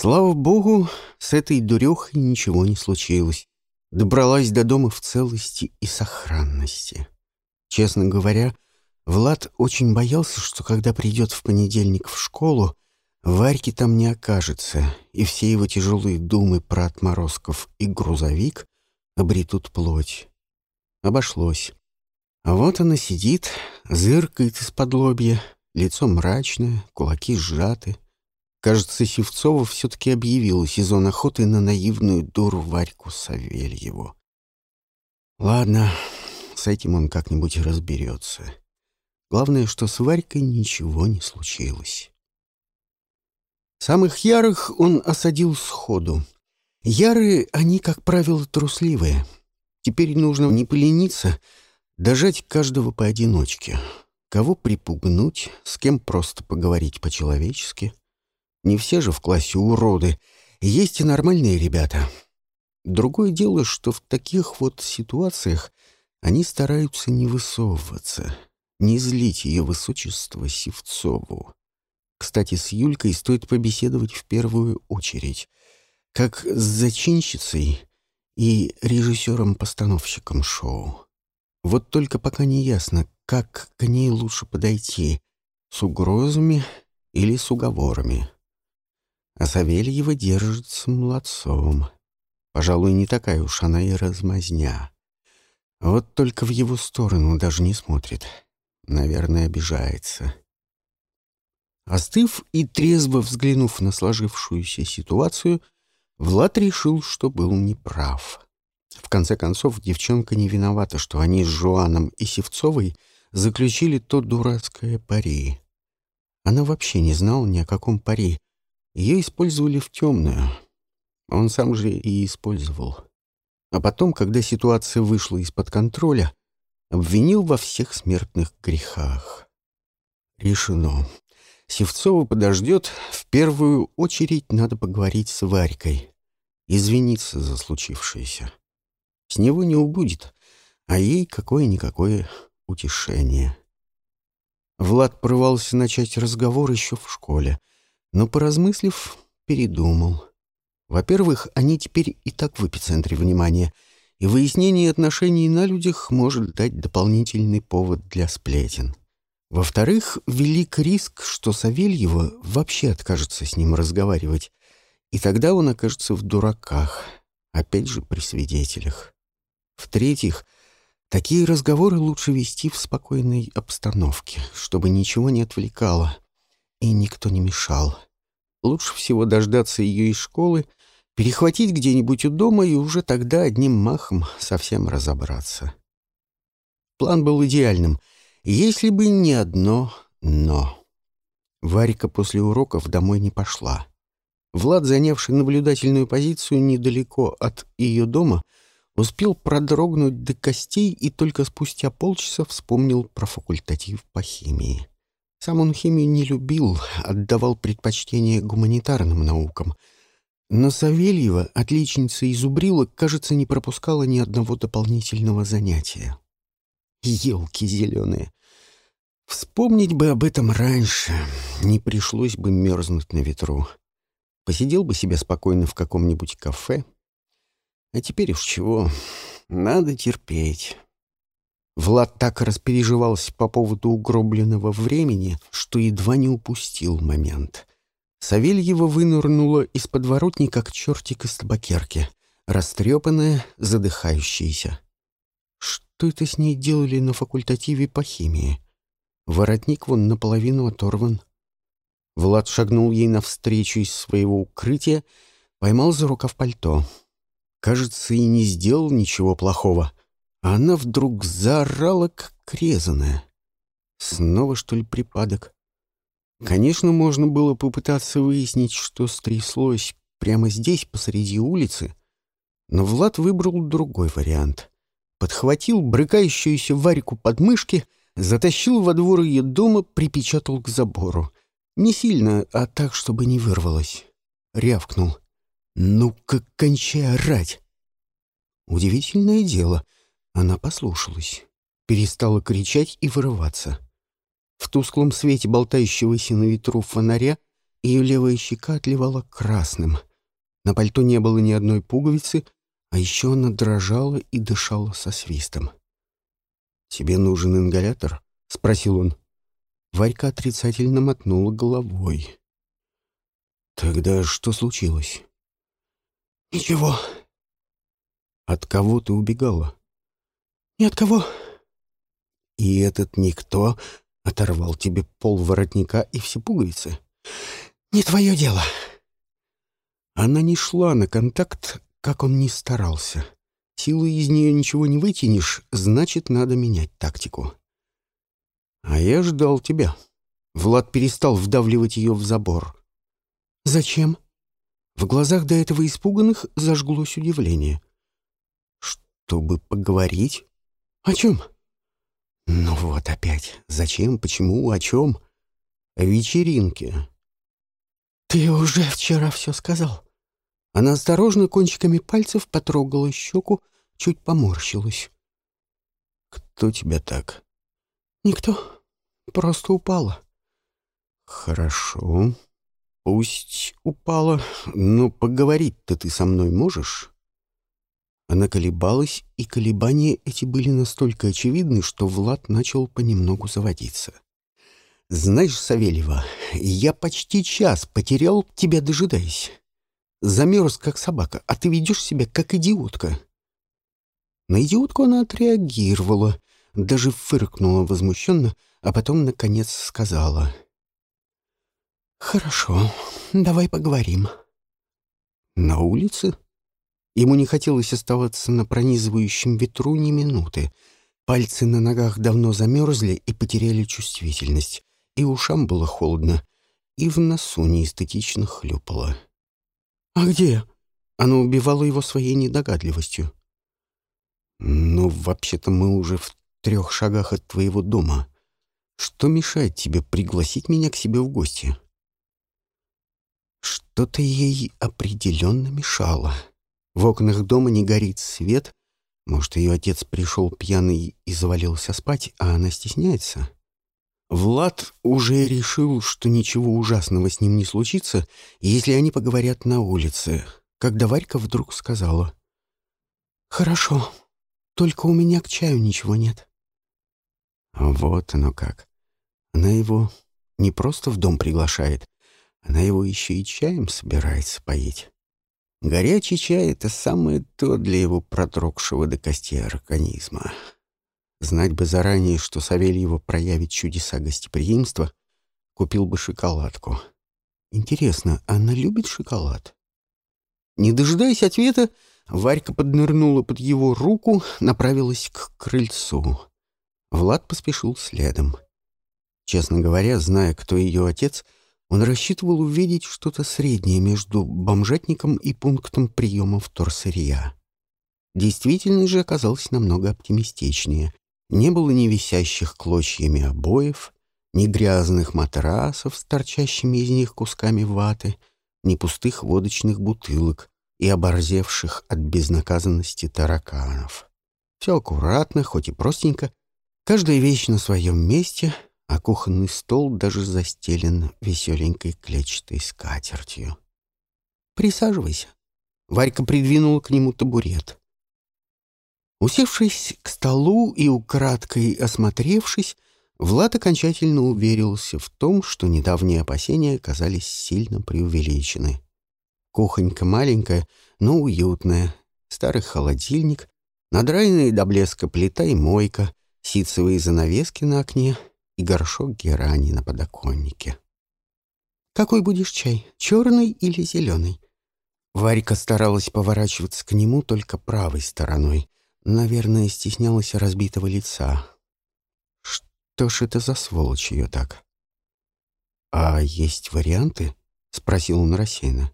Слава богу, с этой дурехой ничего не случилось. Добралась до дома в целости и сохранности. Честно говоря, Влад очень боялся, что когда придет в понедельник в школу, Варьки там не окажется, и все его тяжелые думы про отморозков и грузовик обретут плоть. Обошлось. А вот она сидит, зыркает из-под лобья, лицо мрачное, кулаки сжаты. Кажется, Севцова все-таки объявила сезон охоты на наивную дуру Варьку Савельеву. Ладно, с этим он как-нибудь разберется. Главное, что с Варькой ничего не случилось. Самых ярых он осадил сходу. Ярые, они, как правило, трусливые. Теперь нужно не полениться, дожать каждого поодиночке. Кого припугнуть, с кем просто поговорить по-человечески. Не все же в классе уроды. Есть и нормальные ребята. Другое дело, что в таких вот ситуациях они стараются не высовываться, не злить ее высочество Севцову. Кстати, с Юлькой стоит побеседовать в первую очередь, как с зачинщицей и режиссером-постановщиком шоу. Вот только пока не ясно, как к ней лучше подойти, с угрозами или с уговорами. А Савельева держится молодцом. Пожалуй, не такая уж она и размазня. Вот только в его сторону даже не смотрит. Наверное, обижается. Остыв и трезво взглянув на сложившуюся ситуацию, Влад решил, что был неправ. В конце концов, девчонка не виновата, что они с Жуаном и Севцовой заключили то дурацкое пари. Она вообще не знала ни о каком пари. Ее использовали в темную. Он сам же и использовал. А потом, когда ситуация вышла из-под контроля, обвинил во всех смертных грехах. Решено. Севцова подождет. В первую очередь надо поговорить с Варькой. Извиниться за случившееся. С него не убудет, а ей какое-никакое утешение. Влад порывался начать разговор еще в школе, но, поразмыслив, передумал. Во-первых, они теперь и так в эпицентре внимания, и выяснение отношений на людях может дать дополнительный повод для сплетен. Во-вторых, велик риск, что Савельева вообще откажется с ним разговаривать, и тогда он окажется в дураках, опять же при свидетелях. В-третьих, такие разговоры лучше вести в спокойной обстановке, чтобы ничего не отвлекало и никто не мешал. Лучше всего дождаться ее из школы, перехватить где-нибудь у дома и уже тогда одним махом совсем разобраться. План был идеальным — если бы не одно «но». Варика после уроков домой не пошла. Влад, занявший наблюдательную позицию недалеко от ее дома, успел продрогнуть до костей и только спустя полчаса вспомнил про факультатив по химии. Сам он химию не любил, отдавал предпочтение гуманитарным наукам. Но Савельева, отличница из Убрила, кажется, не пропускала ни одного дополнительного занятия. Елки зеленые. Вспомнить бы об этом раньше, не пришлось бы мерзнуть на ветру. Посидел бы себе спокойно в каком-нибудь кафе. А теперь уж чего, надо терпеть. Влад так распереживался по поводу угробленного времени, что едва не упустил момент. Савельева вынырнула из подворотни, как чертик из табакерки, растрепанная, задыхающаяся. Что это с ней делали на факультативе по химии? Воротник вон наполовину оторван. Влад шагнул ей навстречу из своего укрытия, поймал за рукав пальто. Кажется, и не сделал ничего плохого. Она вдруг заорала, как резаная. Снова, что ли, припадок? Конечно, можно было попытаться выяснить, что стряслось прямо здесь, посреди улицы, но Влад выбрал другой вариант подхватил брыкающуюся Варику под мышки, затащил во двор ее дома, припечатал к забору. Не сильно, а так, чтобы не вырвалось. Рявкнул. «Ну-ка, кончай орать!» Удивительное дело. Она послушалась. Перестала кричать и вырываться. В тусклом свете болтающегося на ветру фонаря Ее левая щека отливала красным. На пальто не было ни одной пуговицы, а еще она дрожала и дышала со свистом. «Тебе нужен ингалятор?» — спросил он. Варька отрицательно мотнула головой. «Тогда что случилось?» «Ничего». «От кого ты убегала?» «Ни от кого». «И этот никто оторвал тебе пол воротника и все пуговицы?» «Не твое дело». Она не шла на контакт, как он ни старался. Силы из нее ничего не вытянешь, значит, надо менять тактику. «А я ждал тебя». Влад перестал вдавливать ее в забор. «Зачем?» В глазах до этого испуганных зажглось удивление. «Чтобы поговорить?» «О чем?» «Ну вот опять. Зачем, почему, о чем?» «О вечеринке». «Ты уже вчера все сказал». Она осторожно кончиками пальцев потрогала щеку, чуть поморщилась. «Кто тебя так?» «Никто. Просто упала». «Хорошо. Пусть упала, но поговорить-то ты со мной можешь?» Она колебалась, и колебания эти были настолько очевидны, что Влад начал понемногу заводиться. «Знаешь, Савельева, я почти час потерял тебя, дожидаясь. Замерз, как собака, а ты ведешь себя, как идиотка». На идиотку она отреагировала, даже фыркнула возмущенно, а потом, наконец, сказала. «Хорошо, давай поговорим». «На улице?» Ему не хотелось оставаться на пронизывающем ветру ни минуты. Пальцы на ногах давно замерзли и потеряли чувствительность, и ушам было холодно, и в носу неэстетично хлюпало. «А где?» Она убивала его своей недогадливостью. «Ну, вообще-то мы уже в трех шагах от твоего дома. Что мешает тебе пригласить меня к себе в гости?» Что-то ей определенно мешало. В окнах дома не горит свет. Может, ее отец пришел пьяный и завалился спать, а она стесняется? Влад уже решил, что ничего ужасного с ним не случится, если они поговорят на улице, когда Варька вдруг сказала. «Хорошо, только у меня к чаю ничего нет». Вот оно как. Она его не просто в дом приглашает, она его еще и чаем собирается поить. Горячий чай — это самое то для его продрогшего до костей организма. Знать бы заранее, что Савельева проявит чудеса гостеприимства, купил бы шоколадку. Интересно, она любит шоколад? Не дожидаясь ответа, Варька поднырнула под его руку, направилась к крыльцу. Влад поспешил следом. Честно говоря, зная, кто ее отец, он рассчитывал увидеть что-то среднее между бомжатником и пунктом приема вторсырья. Действительность же оказалась намного оптимистичнее. Не было ни висящих клочьями обоев, ни грязных матрасов с торчащими из них кусками ваты, ни пустых водочных бутылок и оборзевших от безнаказанности тараканов. Все аккуратно, хоть и простенько, каждая вещь на своем месте, а кухонный стол даже застелен веселенькой клетчатой скатертью. «Присаживайся». Варька придвинула к нему табурет. Усевшись к столу и украдкой осмотревшись, Влад окончательно уверился в том, что недавние опасения оказались сильно преувеличены. Кухонька маленькая, но уютная, старый холодильник, надраенная до блеска плита и мойка, ситцевые занавески на окне и горшок герани на подоконнике. «Какой будешь чай, черный или зеленый?» Варька старалась поворачиваться к нему только правой стороной, Наверное, стеснялась разбитого лица. Что ж это за сволочь ее так? «А есть варианты?» — спросил он рассеянно.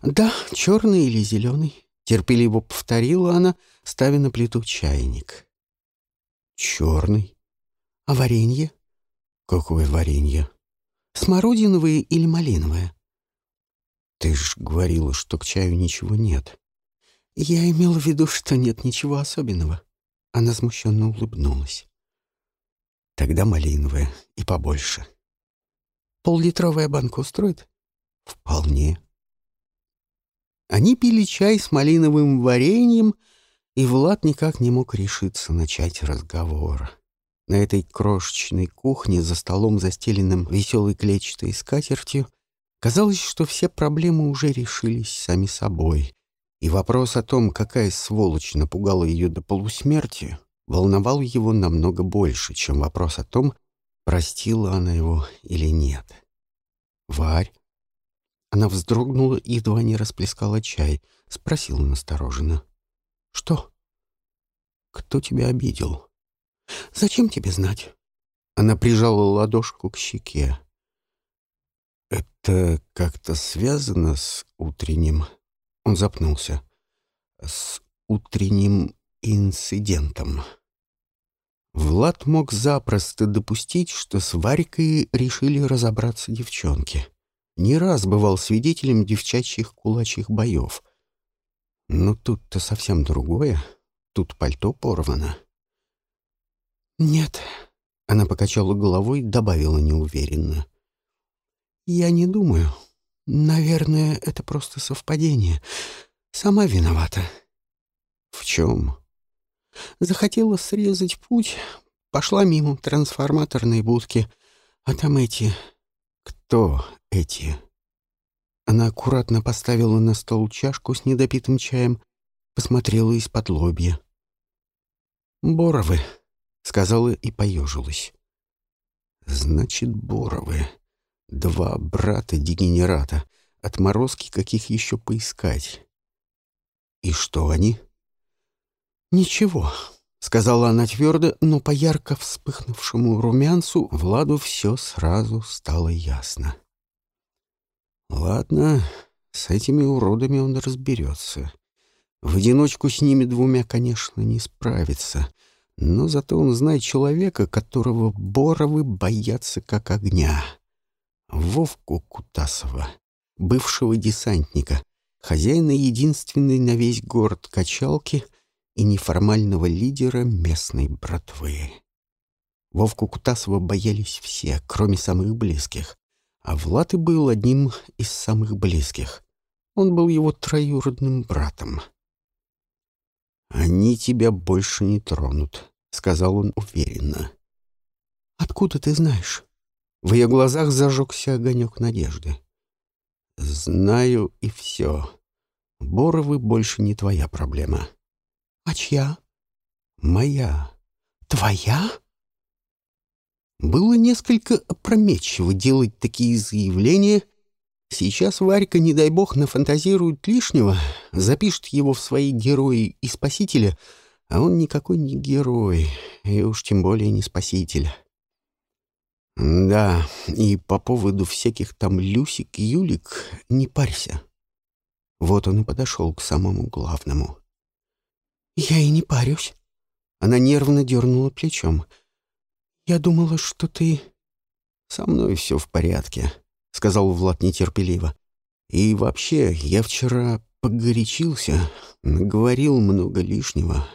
«Да, черный или зеленый», — терпеливо повторила она, ставя на плиту чайник. «Черный? А варенье?» «Какое варенье?» «Смородиновое или малиновое?» «Ты ж говорила, что к чаю ничего нет». «Я имела в виду, что нет ничего особенного». Она смущенно улыбнулась. «Тогда малиновая и побольше». «Поллитровая банка устроит?» Вполне. Они пили чай с малиновым вареньем, и Влад никак не мог решиться начать разговор. На этой крошечной кухне за столом, застеленным веселой клетчатой скатертью, казалось, что все проблемы уже решились сами собой, и вопрос о том, какая сволочь напугала ее до полусмерти, волновал его намного больше, чем вопрос о том, простила она его или нет. «Варь?» Она вздрогнула и едва не расплескала чай, спросила настороженно. «Что?» «Кто тебя обидел?» «Зачем тебе знать?» Она прижала ладошку к щеке. «Это как-то связано с утренним...» Он запнулся. «С утренним инцидентом». Влад мог запросто допустить, что с Варькой решили разобраться девчонки. Не раз бывал свидетелем девчачьих кулачьих боев. Но тут-то совсем другое. Тут пальто порвано. «Нет», — она покачала головой, добавила неуверенно. «Я не думаю. Наверное, это просто совпадение. Сама виновата». «В чем?» Захотела срезать путь, пошла мимо трансформаторной будки, а там эти... Кто эти? Она аккуратно поставила на стол чашку с недопитым чаем, посмотрела из-под лобья. «Боровы», — сказала и поежилась. «Значит, Боровы. Два брата-дегенерата. Отморозки каких еще поискать. И что они?» «Ничего», — сказала она твердо, но по ярко вспыхнувшему румянцу Владу все сразу стало ясно. «Ладно, с этими уродами он разберется. В одиночку с ними двумя, конечно, не справится, но зато он знает человека, которого Боровы боятся как огня. Вовку Кутасова, бывшего десантника, хозяина единственной на весь город качалки — и неформального лидера местной братвы. Вовку Кутасова боялись все, кроме самых близких, а Влад и был одним из самых близких. Он был его троюродным братом. «Они тебя больше не тронут», — сказал он уверенно. «Откуда ты знаешь?» В ее глазах зажегся огонек надежды. «Знаю и все. Боровы больше не твоя проблема». «А чья?» «Моя». «Твоя?» Было несколько опрометчиво делать такие заявления. Сейчас Варька, не дай бог, нафантазирует лишнего, запишет его в свои герои и спасителя, а он никакой не герой, и уж тем более не спаситель. Да, и по поводу всяких там Люсик-Юлик не парься. Вот он и подошел к самому главному. «Я и не парюсь». Она нервно дернула плечом. «Я думала, что ты...» «Со мной все в порядке», — сказал Влад нетерпеливо. «И вообще, я вчера погорячился, наговорил много лишнего».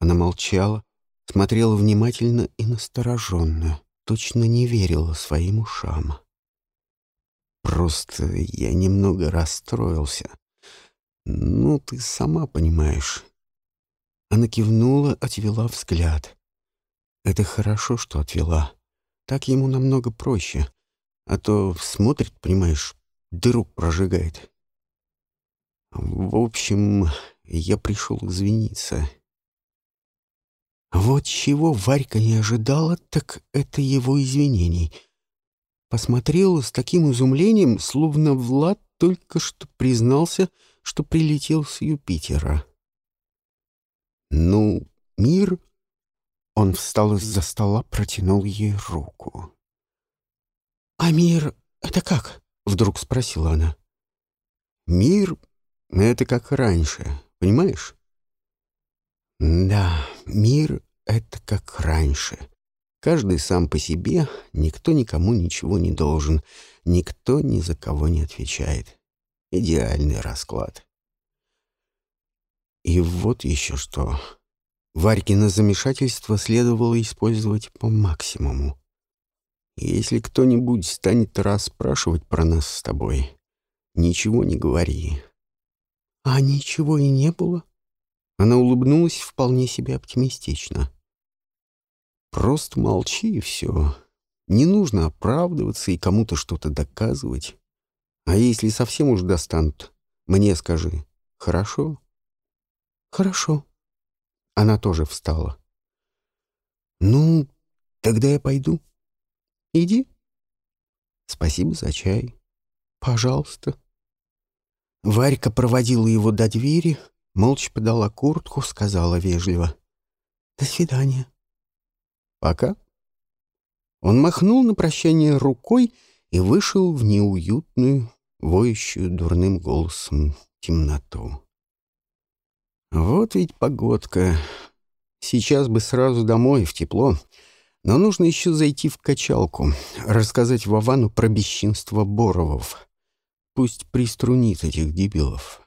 Она молчала, смотрела внимательно и настороженно, точно не верила своим ушам. «Просто я немного расстроился. Ну, ты сама понимаешь, она кивнула, отвела взгляд. Это хорошо, что отвела. Так ему намного проще. А то смотрит, понимаешь, дыру прожигает. В общем, я пришел извиниться. Вот чего Варька не ожидала, так это его извинений. Посмотрела с таким изумлением, словно Влад только что признался, что прилетел с Юпитера. «Ну, мир...» Он встал из-за стола, протянул ей руку. «А мир — это как?» — вдруг спросила она. «Мир — это как раньше, понимаешь?» «Да, мир — это как раньше. Каждый сам по себе, никто никому ничего не должен, никто ни за кого не отвечает. Идеальный расклад». И вот еще что. Варькино замешательство следовало использовать по максимуму. Если кто-нибудь станет расспрашивать про нас с тобой, ничего не говори. А ничего и не было? Она улыбнулась вполне себе оптимистично. Просто молчи и все. Не нужно оправдываться и кому-то что-то доказывать. А если совсем уж достанут, мне скажи. Хорошо? Хорошо. Она тоже встала. Ну, тогда я пойду. Иди. Спасибо за чай. Пожалуйста. Варька проводила его до двери, молча подала куртку, сказала вежливо. «До свидания». «Пока». Он махнул на прощание рукой и вышел в неуютную, воющую дурным голосом темноту. Вот ведь погодка. Сейчас бы сразу домой, в тепло. Но нужно еще зайти в качалку, рассказать Вовану про бесчинство Боровов. Пусть приструнит этих дебилов.